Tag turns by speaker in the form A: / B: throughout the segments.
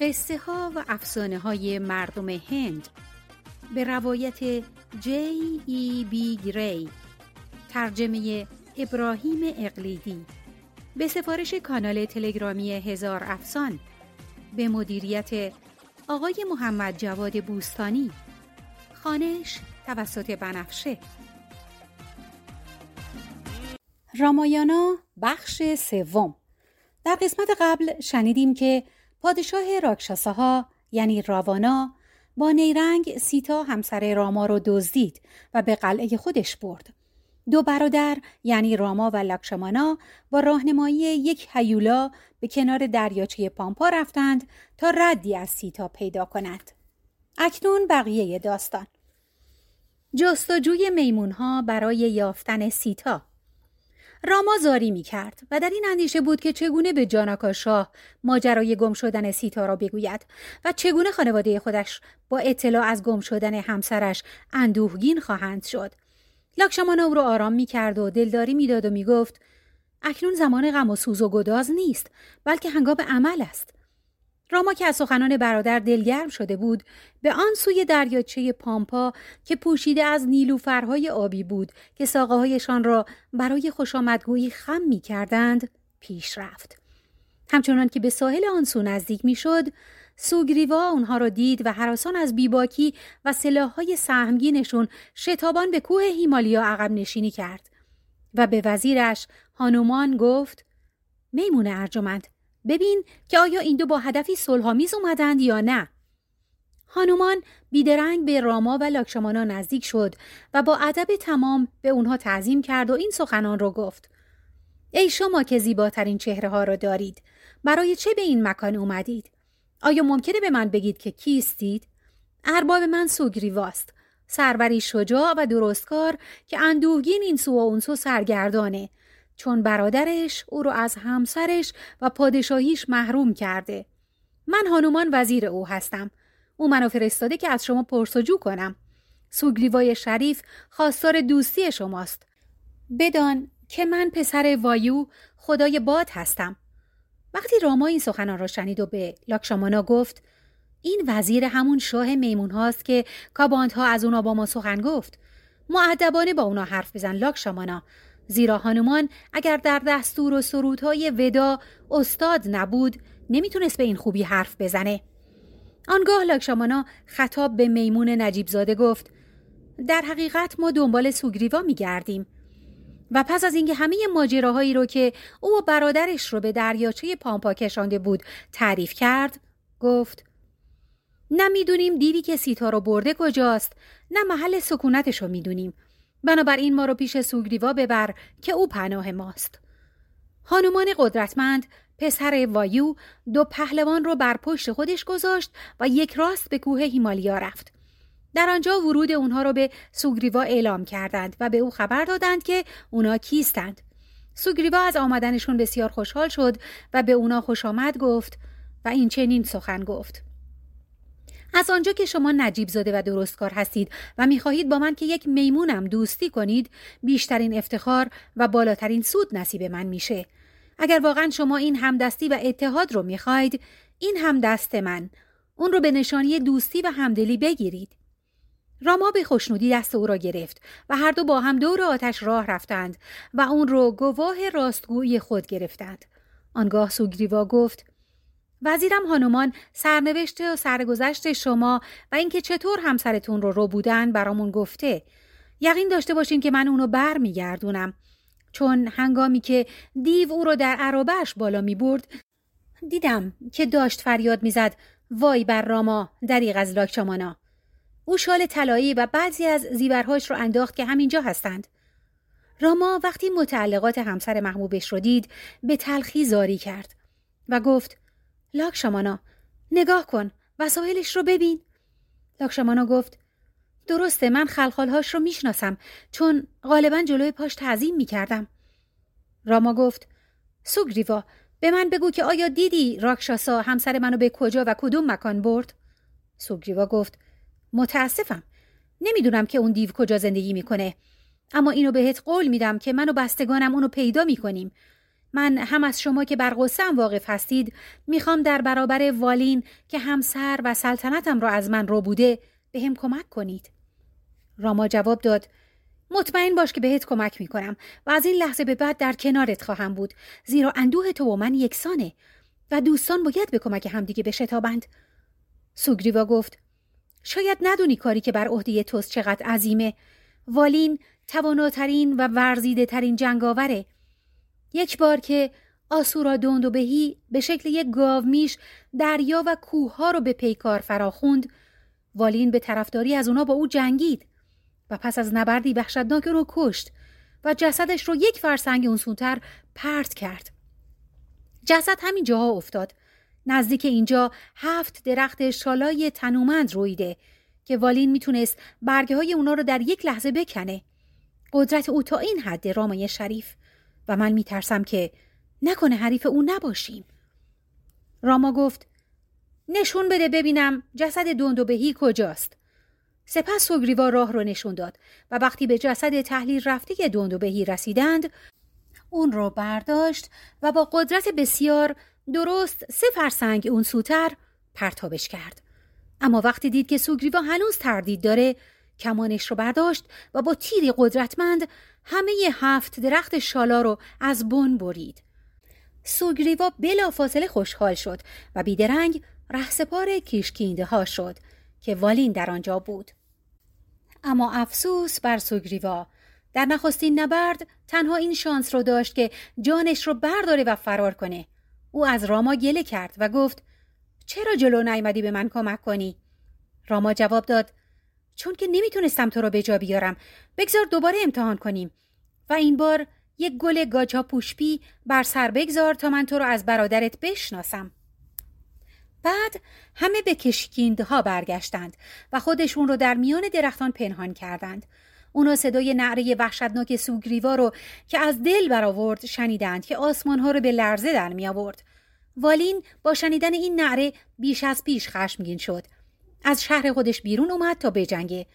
A: قصه ها و افسانه های مردم هند. به روایت جی ای بی گری ترجمه ابراهیم اقلیدی. به سفارش کانال تلگرامی هزار افسان. به مدیریت آقای محمد جواد بوستانی. خانش توسط بنفشه. رامایانا بخش سوم. در قسمت قبل شنیدیم که پادشاه راکشاساها یعنی راوانا با نیرنگ سیتا همسر راما رو دزدید و به قلعه خودش برد. دو برادر یعنی راما و لاکشمانا با راهنمایی یک هیولا به کنار دریاچه پامپا رفتند تا ردی از سیتا پیدا کنند. اکنون بقیه داستان جستجوی میمونها برای یافتن سیتا راما زاری می کرد و در این اندیشه بود که چگونه به جاناکا شاه ماجرای گم شدن سیتا را بگوید و چگونه خانواده خودش با اطلاع از گم شدن همسرش اندوهگین خواهند شد. لاکشمانا او را آرام می کرد و دلداری می‌داد و می گفت اکنون زمان غم و سوز و گداز نیست بلکه هنگام عمل است. راما که از سخنان برادر دلگرم شده بود به آن سوی دریاچه پامپا که پوشیده از نیلوفرهای آبی بود که ساقههایشان را برای خوشامدگویی خم می کردند پیش رفت. همچنان که به ساحل آن سو نزدیک می شد سوگریوا اونها را دید و حراسان از بیباکی و سلاحهای سهمگینشون شتابان به کوه هیمالیا عقب نشینی کرد و به وزیرش هانومان گفت میمون ارجمند ببین که آیا این دو با هدفی صلحآمیز اومدند یا نه. هانومان بیدرنگ به راما و لاکشمانا نزدیک شد و با ادب تمام به اونها تعظیم کرد و این سخنان را گفت. ای شما که زیباترین چهره ها را دارید برای چه به این مکان اومدید؟ آیا ممکنه به من بگید که کیستید؟ ارباب من سوگریواست سروری شجاع و درستکار که اندوهگین این سو و اون سو سرگردانه. چون برادرش او رو از همسرش و پادشاهیش محروم کرده. من هانومان وزیر او هستم. او منو فرستاده که از شما پرسجو کنم. سوگلیوای شریف خواستار دوستی شماست. بدان که من پسر وایو خدای باد هستم. وقتی راما این سخنان را شنید و به لاکشامانا گفت این وزیر همون شاه میمون هاست که کابانت از اونا با ما سخن گفت. معدبانه با اونا حرف بزن لاکشامانا زیرا هانومان اگر در دستور و سرودهای ودا استاد نبود نمی‌تونست به این خوبی حرف بزنه. آنگاه لاکشامانا خطاب به میمون نجیب زاده گفت در حقیقت ما دنبال سوگریوا میگردیم و پس از اینکه همه ماجراهایی رو که او و برادرش رو به دریاچه پامپا کشانده بود تعریف کرد گفت نه می‌دونیم دیوی که سیتا رو برده کجاست نه محل سکونتش رو می‌دونیم بنابراین ما رو پیش سوگریوا ببر که او پناه ماست. هانومان قدرتمند پسر وایو دو پهلوان رو بر پشت خودش گذاشت و یک راست به کوه هیمالیا رفت. در آنجا ورود اونها رو به سوگریوا اعلام کردند و به او خبر دادند که اونا کیستند. سوگریوا از آمدنشون بسیار خوشحال شد و به اونا خوش آمد گفت و این چنین سخن گفت. از آنجا که شما نجیب زاده و درستکار هستید و می‌خواهید با من که یک میمونم دوستی کنید بیشترین افتخار و بالاترین سود نصیب من میشه. اگر واقعا شما این همدستی و اتحاد رو می‌خواهید این هم دست من. اون رو به نشانی دوستی و همدلی بگیرید. راما به خوشنودی دست او را گرفت و هر دو با هم دور آتش راه رفتند و اون رو گواه راستگویی خود گرفتند. آنگاه سوگریوا گفت وزیرم هانومان سرنوشت و سرگذشت شما و اینکه چطور همسرتون رو رو بودن برامون گفته. یقین داشته باشین که من اونو بر میگردونم چون هنگامی که دیو او رو در عرابش بالا می برد دیدم که داشت فریاد می‌زد وای بر راما دریغ از لاکچامانا. او شال طلایی و بعضی از زیورهاش رو انداخت که همینجا هستند. راما وقتی متعلقات همسر محبوبش رو دید به تلخی زاری کرد و گفت لاکشمانا نگاه کن وسایلش رو ببین. لاکشمانا گفت درسته من خلخالهاش رو می‌شناسم چون غالبا جلوی پاش تعظیم می‌کردم. راما گفت سوگریوا به من بگو که آیا دیدی راکشاسا همسر منو به کجا و کدوم مکان برد؟ سوگریوا گفت متاسفم. نمی‌دونم که اون دیو کجا زندگی می‌کنه. اما اینو بهت قول میدم که من و بستگانم اونو پیدا می‌کنیم. من هم از شما که بر واقف هستید می‌خوام در برابر والین که همسر و سلطنتم را از من رو بوده به هم کمک کنید. راما جواب داد مطمئن باش که بهت کمک می‌کنم و از این لحظه به بعد در کنارت خواهم بود زیرا اندوه تو و من یکسانه و دوستان باید به کمک همدیگه بشتابند. سوگریوا گفت شاید ندونی کاری که بر عهده توست چقدر عظیمه والین تواناترین و ورزیده ترین جنگاوره یک بار که آسورا دوند و بهی به شکل یک گاومیش دریا و کوه ها رو به پیکار فراخوند والین به طرفداری از اونا با او جنگید و پس از نبردی وحشتناک رو کشت و جسدش رو یک فرسنگ اون سونتر پرت کرد. جسد همین جاها افتاد. نزدیک اینجا هفت درخت شالای تنومند رویده که والین می‌تونست برگه های اونا رو در یک لحظه بکنه. قدرت او تا این حد رامای شریف. و من میترسم که نکنه حریف او نباشیم. راما گفت نشون بده ببینم جسد دوندو بهی کجاست. سپس سوگریوا راه رو نشون داد و وقتی به جسد تحلیل رفته دوندو بهی رسیدند اون رو برداشت و با قدرت بسیار درست سه فرسنگ اون سوتر پرتابش کرد. اما وقتی دید که سوگریوا هنوز تردید داره کمانش رو برداشت و با تیری قدرتمند همه هفت درخت شالا رو از بن برید. سوگریوا بلا فاصله خوشحال شد و بیدرنگ رهسپار کیشکینده ها شد که والین در آنجا بود. اما افسوس بر سوگریوا در نخستین نبرد تنها این شانس رو داشت که جانش رو برداره و فرار کنه. او از راما گله کرد و گفت چرا جلو نیامدی به من کمک کنی؟ راما جواب داد چون که نمی‌تونستم تو رو به جا بیارم. بگذار دوباره امتحان کنیم. و این بار یک گل گاچا پوشپی بر سر بگذار تا من تو رو از برادرت بشناسم. بعد همه به کشکینده ها برگشتند و خودشون رو در میان درختان پنهان کردند. اونا صدای نعره وحشتناک سوگریوا رو که از دل برآورد شنیدند که آسمان ها رو به لرزه در می آورد. والین با شنیدن این نعره بیش از پیش خشمگین شد. از شهر خودش بیرون اومد تا بجنگه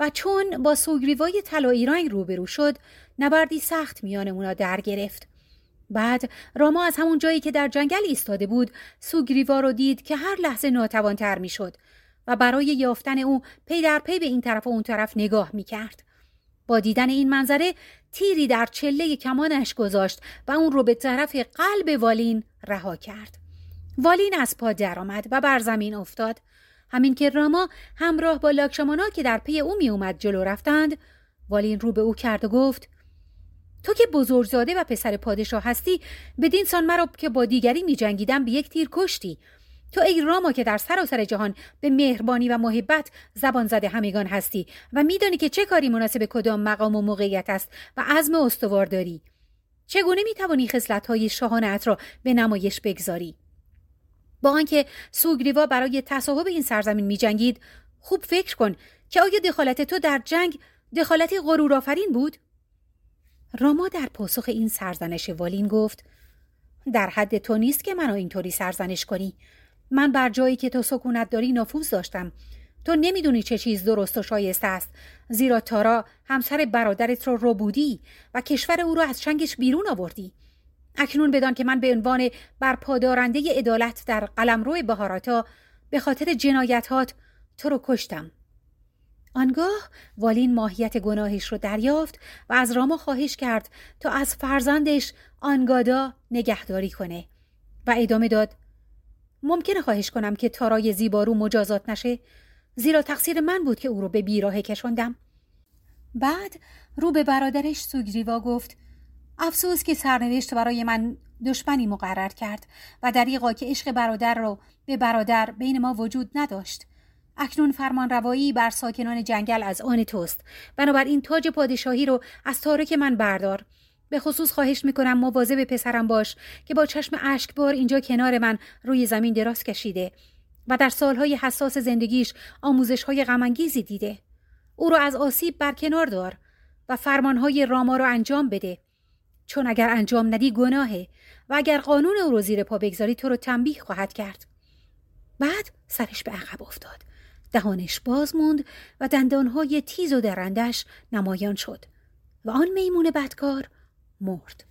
A: و چون با سوگریوای طلایی رنگ روبرو شد نبردی سخت میان اونا در گرفت. بعد راما از همون جایی که در جنگل ایستاده بود سوگریوا رو دید که هر لحظه ناتوانتر می‌شد و برای یافتن او پی در پی به این طرف و اون طرف نگاه می‌کرد. با دیدن این منظره تیری در چله کمانش گذاشت و اون رو به طرف قلب والین رها کرد. والین از پا درآمد و بر زمین افتاد. همین که راما همراه با لاکشمانا که در پی او می اومد جلو رفتند والین رو به او کرد و گفت تو که بزرگزاده و پسر پادشاه هستی بدین سان مرا که با دیگری می جنگیدم به یک تیر کشتی. تو ای راما که در سراسر جهان به مهربانی و محبت زبان زده همگان هستی و میدانی که چه کاری مناسب کدام مقام و موقعیت است و عزم استوار داری. چگونه می‌توانی خصلت‌های شاهانت را به نمایش بگذاری؟ با آنکه سوگریوا برای تصاحب این سرزمین میجنگید خوب فکر کن که آیا دخالت تو در جنگ دخالتی غرورآفرین بود؟ راما در پاسخ این سرزنش والین گفت در حد تو نیست که منو اینطوری سرزنش کنی. من بر جایی که تو سکونت داری نفوذ داشتم. تو نمی‌دونی چه چیز درست و شایسته است. زیرا تارا همسر برادرت رو رو بودی و کشور او را از چنگش بیرون آوردی. اکنون بدان که من به عنوان برپادارنده عدالت در قلمرو بهاراتا به خاطر جنایتات تو رو کشتم. آنگاه والین ماهیت گناهش رو دریافت و از راما خواهش کرد تا از فرزندش آنگادا نگهداری کنه و ادامه داد ممکنه خواهش کنم که تارای زیبارو مجازات نشه زیرا تقصیر من بود که او رو به بیراه کشوندم بعد رو به برادرش سوگریوا گفت افسوس که سرنوشت برای من دشمنی مقرر کرد و دریقا که عشق برادر رو به برادر بین ما وجود نداشت. اکنون فرمان روایی بر ساکنان جنگل از آن توست. بنابراین تاج پادشاهی رو از تارک من بردار. به خصوص خواهش می‌کنم مواظب پسرم باش که با چشم اشکبار اینجا کنار من روی زمین دراز کشیده و در سالهای حساس زندگیش آموزش های غمانگیزی دیده. او رو از آسیب برکنار دار و فرمانهای راما رو انجام بده. چون اگر انجام ندی گناهه و اگر قانون او رو زیر پا بگذاری تو رو تنبیه خواهد کرد. بعد سرش به عقب افتاد. دهانش باز موند و دندانهای تیز و درندش نمایان شد و آن میمون بدکار مرد.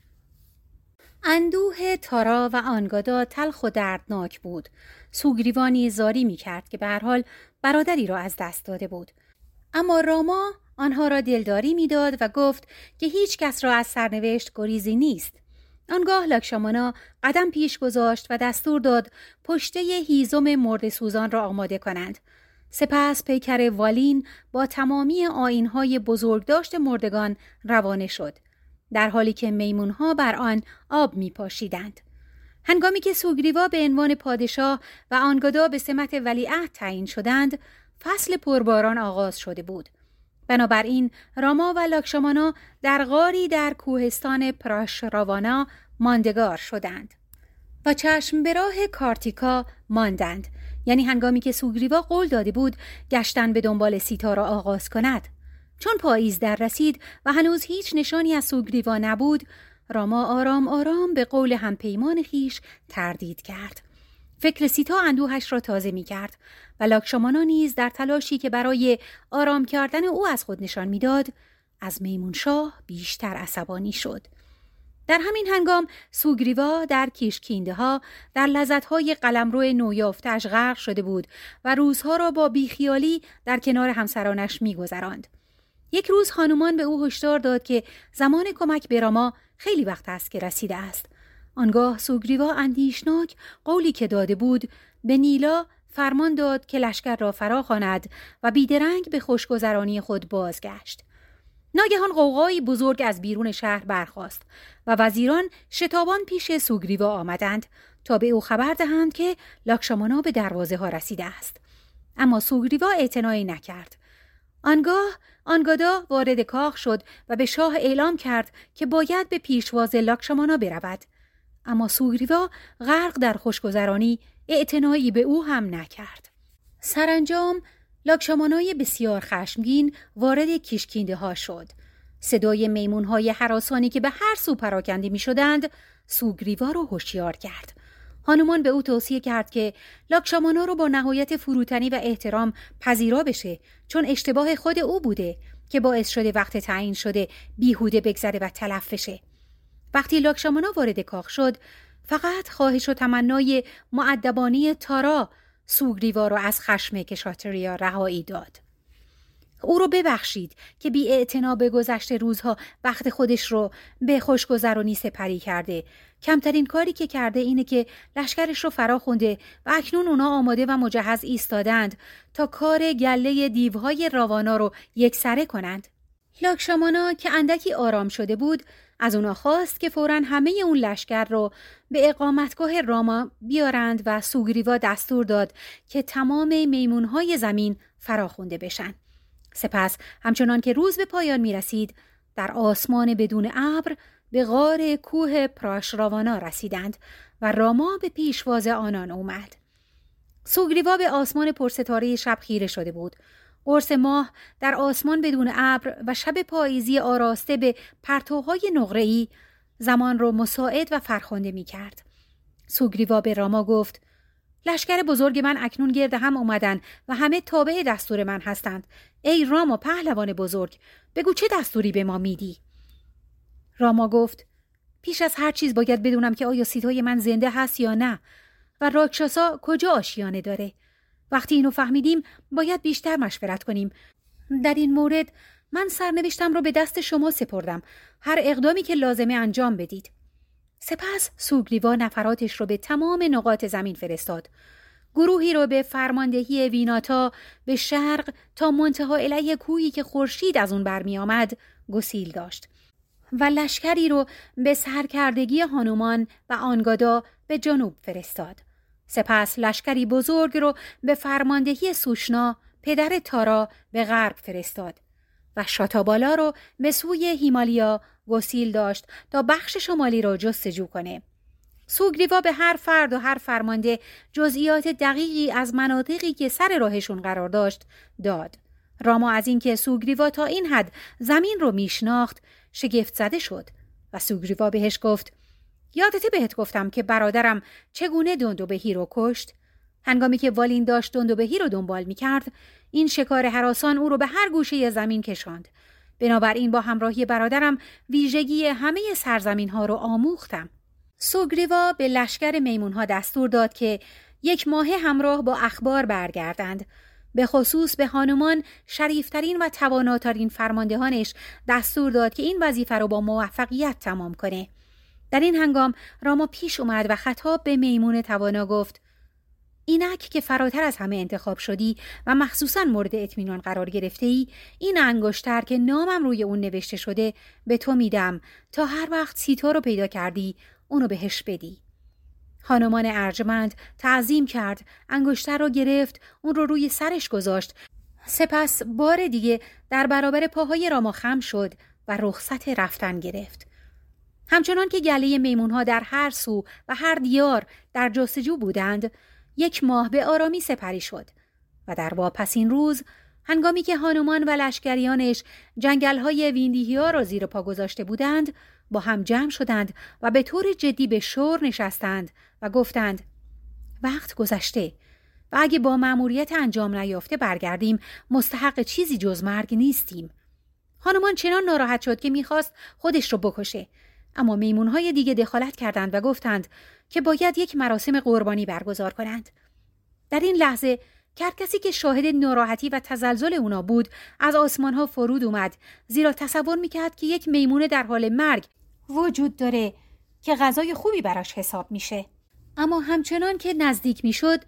A: اندوه تارا و آنگادا تلخ و دردناک بود. سوگریوانی زاری می کرد که به هر حال برادری را از دست داده بود. اما راما آنها را دلداری می‌داد و گفت که هیچ کس را از سرنوشت گریزی نیست. آنگاه لاکشامانا قدم پیش گذاشت و دستور داد پشته هیزم مرد سوزان را آماده کنند. سپس پیکر والین با تمامی آینهای بزرگداشت مردگان روانه شد در حالی که میمونها بر آن آب می پاشیدند. هنگامی که سوگریوا به عنوان پادشاه و آنگدا به سمت ولیعهد تعیین شدند فصل پرباران آغاز شده بود. بنابراین راما و لاکشامانا در غاری در کوهستان پراشراوانا ماندگار شدند و چشم به راه کارتیکا ماندند. یعنی هنگامی که سوگریوا قول داده بود گشتن به دنبال سیتا را آغاز کند. چون پاییز در رسید و هنوز هیچ نشانی از سوگریوا نبود راما آرام آرام به قول همپیمان خیش تردید کرد. فکر سیتا اندوهش را تازه می کرد و لاکشامانا نیز در تلاشی که برای آرام کردن او از خود نشان می‌داد از میمون شاه بیشتر عصبانی شد. در همین هنگام سوگریوا در کیشکینده ها در لذت های قلمرو نویافتش غرق شده بود و روزها را با بیخیالی در کنار همسرانش میگذراند. یک روز خانومان به او هشدار داد که زمان کمک به راما خیلی وقت است که رسیده است. آنگاه سوگریوا اندیشناک قولی که داده بود به نیلا فرمان داد که لشکر را فرا خواند و بیدرنگ به خوشگذرانی خود بازگشت. ناگهان قوقایی بزرگ از بیرون شهر برخاست و وزیران شتابان پیش سوگریوا آمدند تا به او خبر دهند که لاکشامانا به دروازه ها رسیده است. اما سوگریوا اعتنایی نکرد. آنگاه آنگادا وارد کاخ شد و به شاه اعلام کرد که باید به پیشواز لاکشامانا برود. اما سوگریوا غرق در خوشگذرانی اعتنایی به او هم نکرد. سرانجام لاکشامانای بسیار خشمگین وارد کشکینده ها شد. صدای میمون های حراسانی که به هر سو پراکنده می شدند سوگریوا رو هوشیار کرد. هانومان به او توصیه کرد که لاکشامانا رو با نهایت فروتنی و احترام پذیرا بشه چون اشتباه خود او بوده که باعث شده وقت تعیین شده بیهوده بگذره و تلف بشه. وقتی لاکشامانا وارد کاخ شد فقط خواهش و تمنای معدبانی تارا سوگریوا را از خشم کشاتریا رهایی داد. او رو ببخشید که بی به گذشته روزها وقت خودش رو به خوشگذرانی سپری کرده. کمترین کاری که کرده اینه که لشکرش رو فرا خونده و اکنون اونا آماده و مجهز ایستادند تا کار گله دیوهای راوانا رو یکسره کنند. لاکشامانا که اندکی آرام شده بود از اونا خواست که فورا همه اون لشکر رو به اقامتگاه راما بیارند و سوگریوا دستور داد که تمام میمونهای زمین فراخونده بشن. سپس همچنان که روز به پایان می رسید در آسمان بدون ابر به غار کوه پراشراوانا رسیدند و راما به پیشواز آنان اومد. سوگریوا به آسمان پرستاره شب خیره شده بود قرص ماه در آسمان بدون ابر و شب پاییزی آراسته به پرتوهای نقره‌ای زمان را مساعد و فرخنده می کرد. سوگریوا به راما گفت لشکر بزرگ من اکنون گرد هم اومدن و همه تابع دستور من هستند. ای راما پهلوان بزرگ بگو چه دستوری به ما میدی؟ راما گفت پیش از هر چیز باید بدونم که آیا سیتای من زنده هست یا نه و راکشاسا کجا آشیانه داره وقتی اینو فهمیدیم باید بیشتر مشورت کنیم. در این مورد من سرنوشتم رو به دست شما سپردم. هر اقدامی که لازمه انجام بدید. سپس سوگریوا نفراتش رو به تمام نقاط زمین فرستاد. گروهی رو به فرماندهی ویناتا به شرق تا منتها علیه کوهی که خورشید از اون برمی آمد گسیل داشت. و لشکری رو به سرکردگی هانومان و آنگادا به جنوب فرستاد. سپس لشکری بزرگ رو به فرماندهی سوشنا پدر تارا به غرب فرستاد و شاتابالا رو به سوی هیمالیا گسیل داشت تا بخش شمالی را جستجو کنه. سوگریوا به هر فرد و هر فرمانده جزئیات دقیقی از مناطقی که سر راهشون قرار داشت داد. راما از اینکه سوگریوا تا این حد زمین رو میشناخت شگفت زده شد و سوگریوا بهش گفت یادته بهت گفتم که برادرم چگونه بهی رو کشت؟ هنگامی که والین داشت بهی رو دنبال می کرد، این شکار حراسان او رو به هر گوشه زمین کشاند. بنابراین با همراهی برادرم ویژگی همه سرزمین ها رو آموختم. سوگریوا به لشکر میمونها دستور داد که یک ماه همراه با اخبار برگردند به خصوص به خانمان شریفترین و تواناترین فرماندهانش دستور داد که این وظیفه رو با موفقیت تمام کنه در این هنگام راما پیش اومد و خطاب به میمون توانا گفت اینک که فراتر از همه انتخاب شدی و مخصوصا مورد اطمینان قرار گرفته ای این انگشتر که نامم روی اون نوشته شده به تو میدم تا هر وقت سیتا رو پیدا کردی اونو بهش بدی. خانمان ارجمند تعظیم کرد انگشتر را گرفت اون رو روی سرش گذاشت. سپس بار دیگه در برابر پاهای راما خم شد و رخصت رفتن گرفت. همچنان که گله میمونها در هر سو و هر دیار در جستجو بودند یک ماه به آرامی سپری شد و در واپسین روز هنگامی که هانومان و لشکریانش جنگل های ویندیهی ها را زیر پا گذاشته بودند با هم جمع شدند و به طور جدی به شور نشستند و گفتند وقت گذشته و اگه با مأموریت انجام نیافته برگردیم مستحق چیزی جز مرگ نیستیم. خانمان چنان ناراحت شد که می‌خواست خودش رو بکشه اما میمونهای دیگه دخالت کردند و گفتند که باید یک مراسم قربانی برگزار کنند. در این لحظه کسی که شاهد ناراحتی و تزلزل اونا بود از آسمان ها فرود اومد. زیرا تصور می‌کرد که یک میمونه در حال مرگ وجود داره که غذای خوبی براش حساب میشه. اما همچنان که نزدیک می‌شد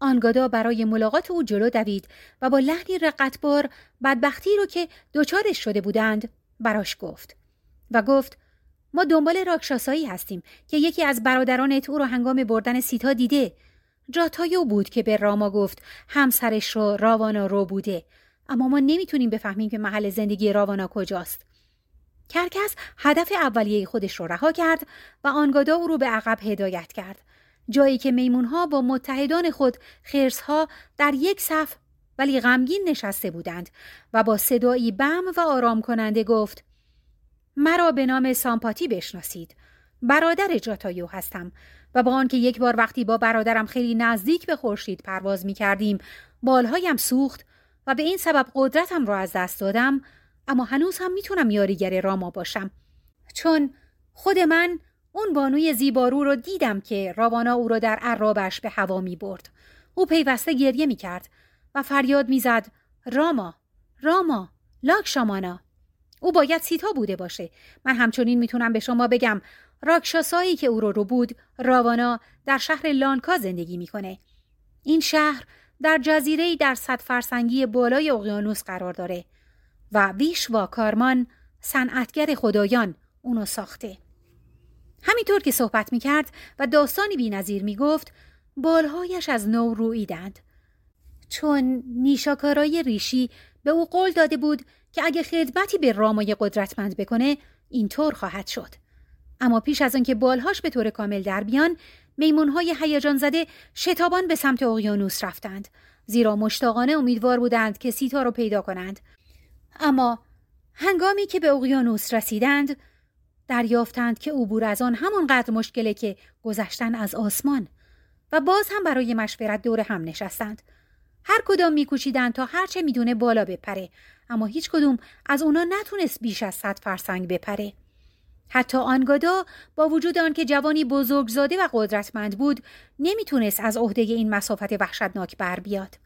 A: آنگادا برای ملاقات او جلو دوید و با لحنی رقتبار بدبختی رو که دچارش شده بودند براش گفت و گفت ما دنبال راکشاسایی هستیم که یکی از برادران او رو هنگام بردن سیتا دیده. جاتای او بود که به راما گفت همسرش رو راوانا رو بوده. اما ما نمی‌تونیم بفهمیم که محل زندگی راوانا کجاست. کرکس هدف اولیه خودش رو رها کرد و آنگادا او رو به عقب هدایت کرد. جایی که میمونها با متحدان خود خرسها در یک صف ولی غمگین نشسته بودند و با صدایی بم و آرام کننده گفت مرا به نام سامپاتی بشناسید. برادر جاتایو هستم و با آنکه یک بار وقتی با برادرم خیلی نزدیک به خورشید پرواز می کردیم بالهایم سوخت و به این سبب قدرتم را از دست دادم اما هنوز هم می‌تونم یاریگر راما باشم. چون خود من اون بانوی زیبارو رو دیدم که راوانا او را در عرابش به هوا می برد. او پیوسته گریه می کرد و فریاد می زد راما راما لاک شامانا او باید سیتا بوده باشه. من همچنین می‌تونم به شما بگم راکشاسایی که او رو رو بود راوانا در شهر لانکا زندگی می‌کنه. این شهر در جزیره در صد فرسنگی بالای اقیانوس قرار داره و ویش و کارمان صنعتگر خدایان اونو ساخته. همینطور که صحبت می‌کرد و داستانی بی نظیر می‌گفت بالهایش از نو رویدند چون نیشاکارای ریشی به او قول داده بود که اگه خدمتی به رامای قدرتمند بکنه اینطور خواهد شد. اما پیش از آنکه بالهاش به طور کامل در بیان میمونهای هیجان زده شتابان به سمت اقیانوس رفتند. زیرا مشتاقانه امیدوار بودند که سیتا رو پیدا کنند. اما هنگامی که به اقیانوس رسیدند دریافتند که عبور از آن همانقدر مشکله که گذشتن از آسمان و باز هم برای مشورت دور هم نشستند. هر کدام میکوشیدند تا هرچه می‌دونه بالا بپره. اما هیچ کدوم از اونا نتونست بیش از صد فرسنگ بپره. حتی آنگادا با وجود آنکه جوانی بزرگزاده و قدرتمند بود نمی‌تونست از عهده این مسافت وحشتناک بر بیاد.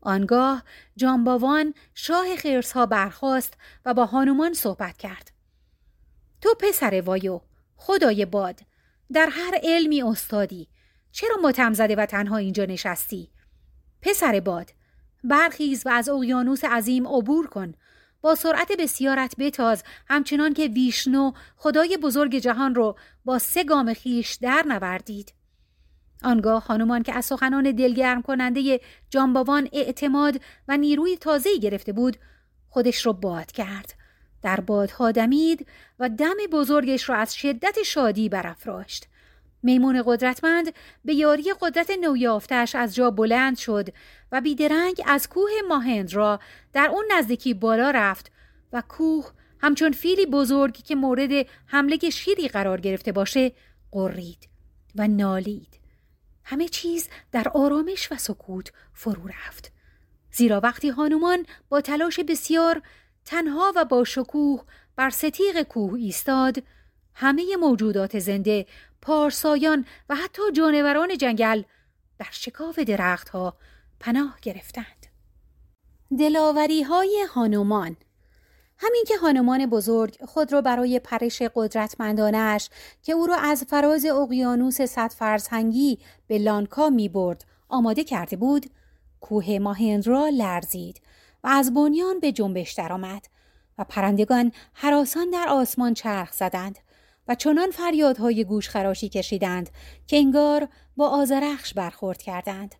A: آنگاه جانباوان شاه خرسها برخاست و با هانومان صحبت کرد. تو پسر وایو خدای باد در هر علمی استادی چرا متم زده و تنها اینجا نشستی؟ پسر باد. برخیز و از اقیانوس عظیم عبور کن. با سرعت بسیارت بتاز همچنان که ویشنو خدای بزرگ جهان رو با سه گام خیش در نوردید. آنگاه خانمان که از سخنان دلگرم کننده جانباوان اعتماد و نیروی تازه گرفته بود خودش رو باد کرد. در بادها دمید و دم بزرگش را از شدت شادی برافراشت. میمون قدرتمند به یاری قدرت نویافتش از جا بلند شد و بیدرنگ از کوه ماهند را در اون نزدیکی بالا رفت و کوه همچون فیلی بزرگ که مورد حمله شیری قرار گرفته باشه قرید و نالید. همه چیز در آرامش و سکوت فرو رفت. زیرا وقتی هانومان با تلاش بسیار تنها و با شکوه بر ستیق کوه ایستاد همه موجودات زنده پارسایان و حتی جانوران جنگل در شکاف درختها پناه گرفتند. دلاوری های هانومان همین که هانومان بزرگ خود را برای پرش قدرتمندانش که او را از فراز اقیانوس صد فرسنگی به لانکا می برد آماده کرده بود کوه ماهندرا لرزید و از بنیان به جنبش درآمد و پرندگان حراسان در آسمان چرخ زدند و چنان فریادهای گوش خراشی کشیدند که انگار با آزرخش برخورد کردند.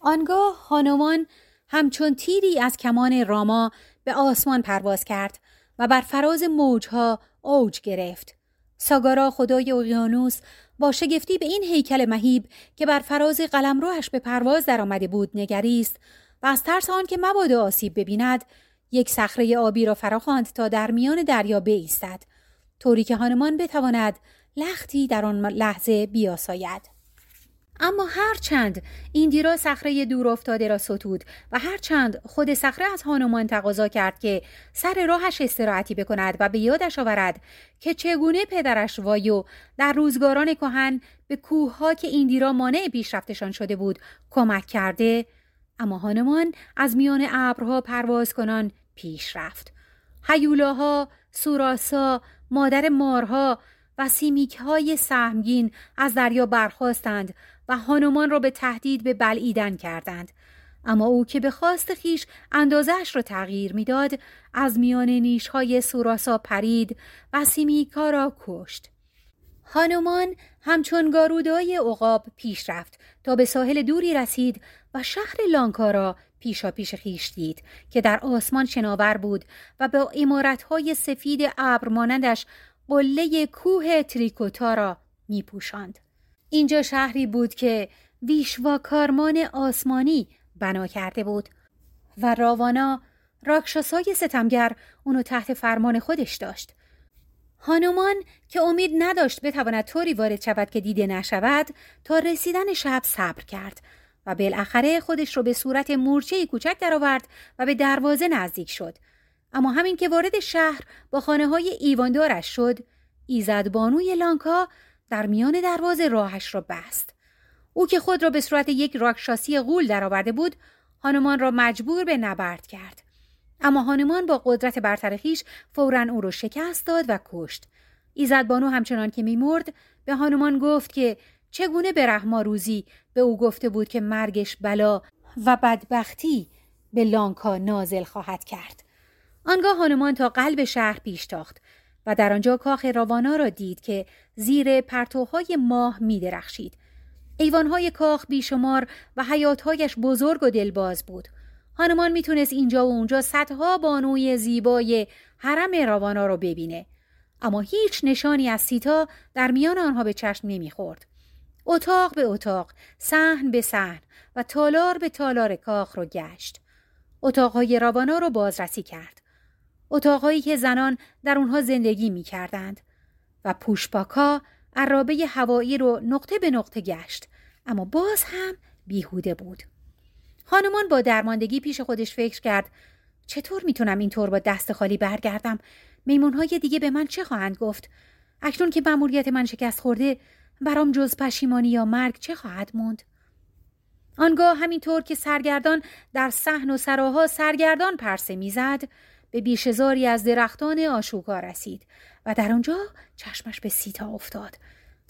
A: آنگاه خانمان همچون تیری از کمان راما به آسمان پرواز کرد و بر فراز موجها اوج گرفت. ساگارا خدای اقیانوس با شگفتی به این هیکل مهیب که بر فراز قلمروش به پرواز درآمده بود نگریست و از ترس آن که مبادا آسیب ببیند یک صخره آبی را فراخواند تا در میان دریا بایستد طوری که هانمان بتواند لختی در آن لحظه بیاساید. اما هرچند ایندیرا صخره دور افتاده را ستود و هرچند خود صخره از هانومان تقاضا کرد که سر راهش استراحتی بکند و به یادش آورد که چگونه پدرش وایو در روزگاران کهن به کوهها که ایندیرا مانع پیشرفتشان شده بود کمک کرده اما هانومان از میان ابرها پرواز کنان پیش رفت. هیولاها سوراسا مادر مارها و سیمیک های سهمگین از دریا برخواستند و هانومان را به تهدید به بلعیدن کردند. اما او که به خواست خیش اندازش را تغییر می‌داد از میان نیش های سوراسا پرید و سیمیکا را کشت. هانومان همچون گارودای عقاب پیش رفت تا به ساحل دوری رسید و شهر لانکا را پیشا پیش خیش دید که در آسمان شناور بود و با های سفید ابر مانندش قله کوه تریکوتا را می پوشند. اینجا شهری بود که کارمان آسمانی بنا کرده بود و راوانا راکشاسای ستمگر اونو تحت فرمان خودش داشت. هانومان که امید نداشت بتواند طوری وارد شود که دیده نشود تا رسیدن شب صبر کرد و بالاخره خودش رو به صورت مورچه کوچک درآورد و به دروازه نزدیک شد. اما همین که وارد شهر با خانه های ایواندارش شد ایزد بانوی لانکا در میان دروازه راهش را بست. او که خود را به صورت یک راکشاسی غول درآورده بود هانمان را مجبور به نبرد کرد. اما هانمان با قدرت برترخیش فورا او را شکست داد و کشت. ایزد بانو همچنان که میمرد به هانمان گفت که چگونه به رحما روزی به او گفته بود که مرگش بلا و بدبختی به لانکا نازل خواهد کرد آنگاه هانمان تا قلب شهر پیش تاخت و در آنجا کاخ راوانا را دید که زیر پرتوهای ماه می درخشید. ایوانهای کاخ بیشمار و حیاتهایش بزرگ و دلباز بود. هانمان می‌تونست اینجا و اونجا صدها بانوی زیبای حرم راوانا را ببینه. اما هیچ نشانی از سیتا در میان آنها به چشم نمی‌خورد. اتاق به اتاق، صحن به صحن و تالار به تالار کاخ را گشت. اتاقهای راوانا را بازرسی کرد. اتاقهایی که زنان در اونها زندگی می کردند و پوشپاکا عرابه هوایی رو نقطه به نقطه گشت اما باز هم بیهوده بود. خانمان با درماندگی پیش خودش فکر کرد چطور می‌تونم اینطور با دست خالی برگردم میمونهای دیگه به من چه خواهند گفت اکنون که مأموریت من شکست خورده برام جز پشیمانی یا مرگ چه خواهد موند آنگاه همینطور که سرگردان در صحن و سراها سرگردان پرسه می‌زد به بیشزاری از درختان آشوکا رسید و در آنجا چشمش به سیتا افتاد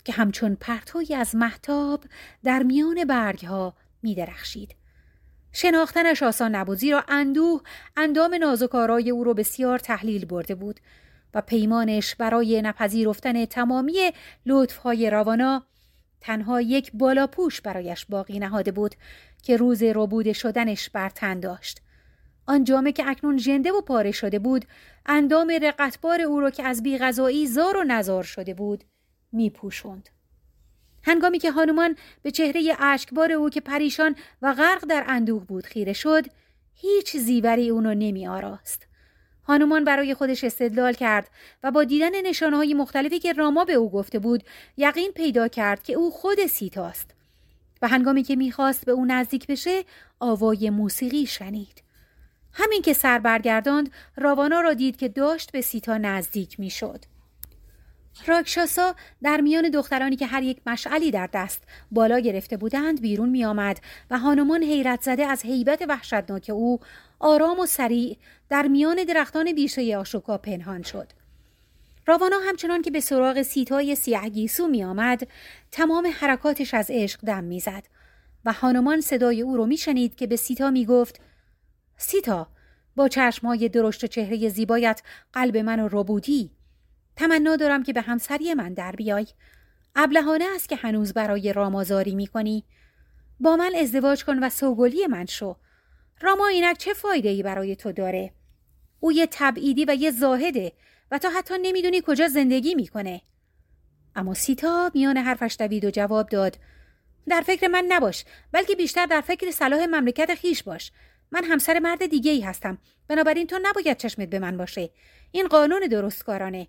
A: که همچون پرتوی از محتاب در میان برگها می درخشید. شناختنش آسان نبود زیرا اندوه اندام نازکارای او را بسیار تحلیل برده بود و پیمانش برای نپذیرفتن تمامی لطفهای روانا تنها یک بالاپوش برایش باقی نهاده بود که روز ربوده شدنش بر تن داشت آن جامه که اکنون ژنده و پاره شده بود اندام رقتبار او را که از بیغذایی زار و نزار شده بود می پوشند. هنگامی که هانومان به چهره اشکبار او که پریشان و غرق در اندوه بود خیره شد هیچ زیوری اونو نمی آراست. هانومان برای خودش استدلال کرد و با دیدن نشانه مختلفی که راما به او گفته بود یقین پیدا کرد که او خود سیتاست و هنگامی که می‌خواست به او نزدیک بشه آوای موسیقی شنید. همین که سر برگرداند راوانا را دید که داشت به سیتا نزدیک می‌شد. راکشاسا در میان دخترانی که هر یک مشعلی در دست بالا گرفته بودند بیرون می آمد و هانمان حیرت زده از حیبت وحشتناک او آرام و سریع در میان درختان بیشه آشوکا پنهان شد. راوانا همچنان که به سراغ سیتای سیاه گیسو می آمد تمام حرکاتش از عشق دم می زد و هانمان صدای او رو می شنید که به سیتا می گفت سیتا با چشمای درشت و چهره زیبایت قلب من رو بودی تمنا دارم که به همسری من در بیای. ابلهانه است که هنوز برای رامازاری می کنی با من ازدواج کن و سوگلی من شو. راما اینک چه فایده ای برای تو داره؟ او یه تبعیدی و یه زاهده و تا حتی نمی‌دونی کجا زندگی می‌کنه. اما سیتا میان حرفش دوید و جواب داد در فکر من نباش بلکه بیشتر در فکر صلاح مملکت خیش باش. من همسر مرد دیگه ای هستم. بنابراین تو نباید چشمت به من باشه. این قانون درستکارانه.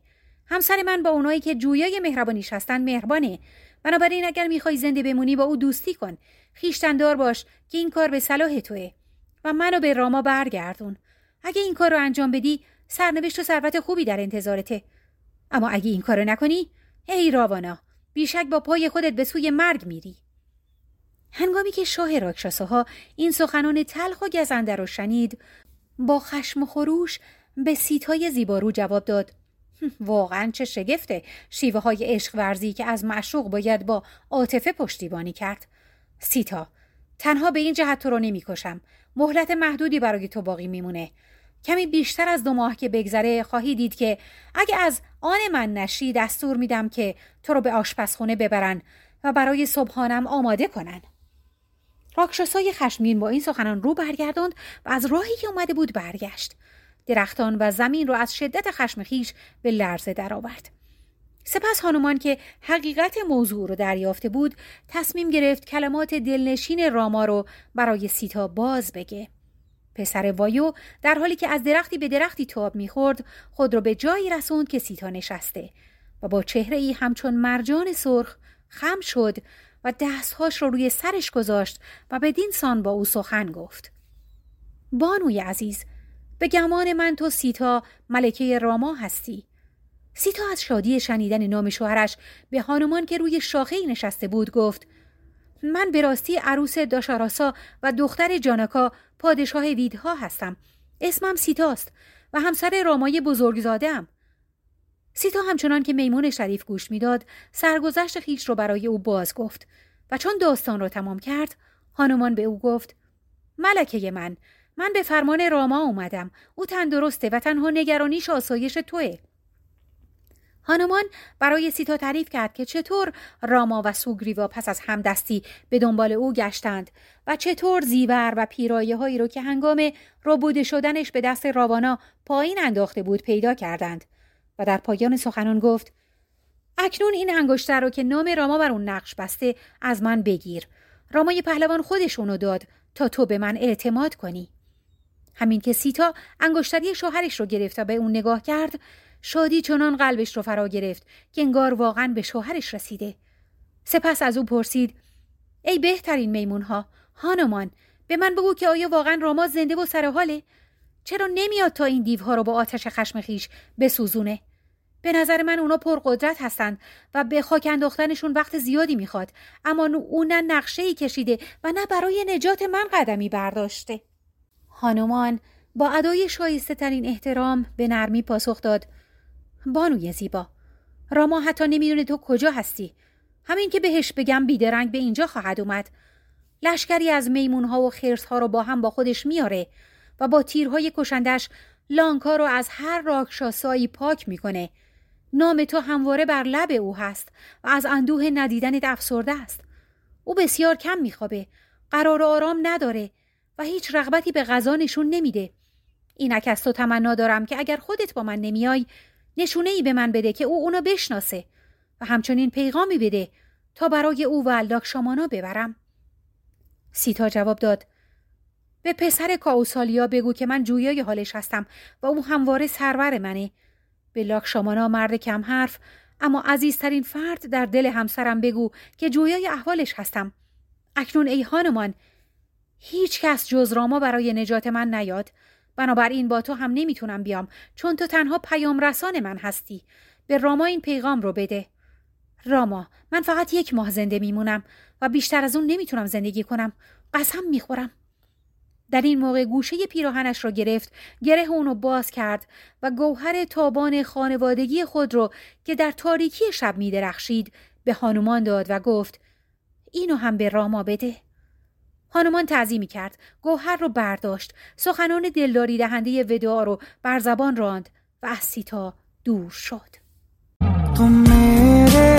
A: همسر من با اونایی که جویای مهربانیش هستن مهربانه. بنابراین اگر می‌خوای زنده بمونی با او دوستی کن. خیشتندار باش که این کار به صلاح توه. و منو به راما برگردون. اگه این کار رو انجام بدی سرنوشت و ثروت خوبی در انتظارته. اما اگه این کارو نکنی ای راوانا بیشک با پای خودت به سوی مرگ میری. هنگامی که شاه راکشاساها این سخنان تلخ و گزنده رو شنید با خشم و خروش به سیتای زیبارو جواب داد. واقعا چه شگفته. شیوه های عشق ورزی که از معشوق باید با عاطفه پشتیبانی کرد. سیتا تنها به این جهت تو رو نمی‌کشم. مهلت محدودی برای تو باقی میمونه. کمی بیشتر از دو ماه که بگذره خواهی دید که اگه از آن من نشی دستور میدم که تو رو به آشپزخونه ببرن و برای صبحانم آماده کنن. راکشاسای خشمین با این سخنان رو برگرداند و از راهی که اومده بود برگشت. درختان و زمین رو از شدت خشم خیش به لرزه درآورد. سپس هانومان که حقیقت موضوع رو دریافته بود تصمیم گرفت کلمات دلنشین راما رو برای سیتا باز بگه. پسر وایو در حالی که از درختی به درختی تاب می‌خورد خود رو به جایی رسوند که سیتا نشسته و با چهره ای همچون مرجان سرخ خم شد و دستهاش رو روی سرش گذاشت و بدین سان با او سخن گفت. بانوی عزیز به گمان من تو سیتا ملکه راما هستی. سیتا از شادی شنیدن نام شوهرش به هانومان که روی شاخه نشسته بود گفت من به راستی عروس داشاراسا و دختر جانکا پادشاه ویدها هستم. اسمم سیتاست و همسر رامای بزرگزادم سیتا همچنان که میمون شریف گوش می‌داد سرگذشت خیش رو برای او باز گفت و چون داستان را تمام کرد هانومان به او گفت ملکه من من به فرمان راما اومدم. او تندرسته و تنها نگرانیش آسایش توه. هانمان برای سیتا تعریف کرد که چطور راما و سوگریوا پس از همدستی به دنبال او گشتند و چطور زیور و پیرایه هایی رو که هنگام ربوده شدنش به دست راوانا پایین انداخته بود پیدا کردند. و در پایان سخنان گفت اکنون این انگشتر رو که نام راما بر اون نقش بسته از من بگیر. رامای پهلوان خودشونو داد تا تو به من اعتماد کنی. همین که سیتا انگشتری شوهرش رو گرفت و به اون نگاه کرد شادی چنان قلبش رو فرا گرفت که انگار واقعا به شوهرش رسیده. سپس از او پرسید ای بهترین میمون ها هانمان به من بگو که آیا واقعا راما زنده و سر حاله؟ چرا نمیاد تا این دیوها رو با آتش خشم خیش بسوزونه؟ به نظر من اونا پرقدرت هستند و به خاک انداختنشون وقت زیادی می‌خواد اما اون نه نقشه ای کشیده و نه برای نجات من قدمی برداشته. هانومان با ادای شایسته ترین احترام به نرمی پاسخ داد. بانوی زیبا راما حتی نمی‌دونه تو کجا هستی. همین که بهش بگم بیدرنگ به اینجا خواهد اومد. لشکری از میمونها و خرسها رو با هم با خودش میاره و با تیرهای کشندش لانکا رو از هر راکشاسایی پاک می‌کنه. نام تو همواره بر لب او هست و از اندوه ندیدنت افسرده است. او بسیار کم میخوابه. قرار آرام نداره. و هیچ رغبتی به غذا نشون نمیده. اینک از تو تمنا دارم که اگر خودت با من نمیای نشونه ای به من بده که او اونو بشناسه و همچنین پیغامی بده تا برای او و الداک شامانا ببرم. سیتا جواب داد به پسر کاوسالیا بگو که من جویای حالش هستم و او همواره سرور منه. به لاک شامانا مرد کم حرف اما عزیزترین فرد در دل همسرم بگو که جویای احوالش هستم. اکنون ای خانمان هیچ کس جز راما برای نجات من نیاد. بنابراین با تو هم نمی‌تونم بیام چون تو تنها پیام رسان من هستی. به راما این پیغام رو بده. راما من فقط یک ماه زنده میمونم و بیشتر از اون نمی‌تونم زندگی کنم. قسم می‌خورم. در این موقع گوشه پیراهنش را گرفت گره اونو باز کرد و گوهر تابان خانوادگی خود را که در تاریکی شب می درخشید به هانومان داد و گفت اینو هم به راما بده. هانومان تعظیمی کرد. گوهر رو برداشت. سخنان دلداری دهنده ودعا رو بر زبان راند و از سیتا دور شد.
B: تو میره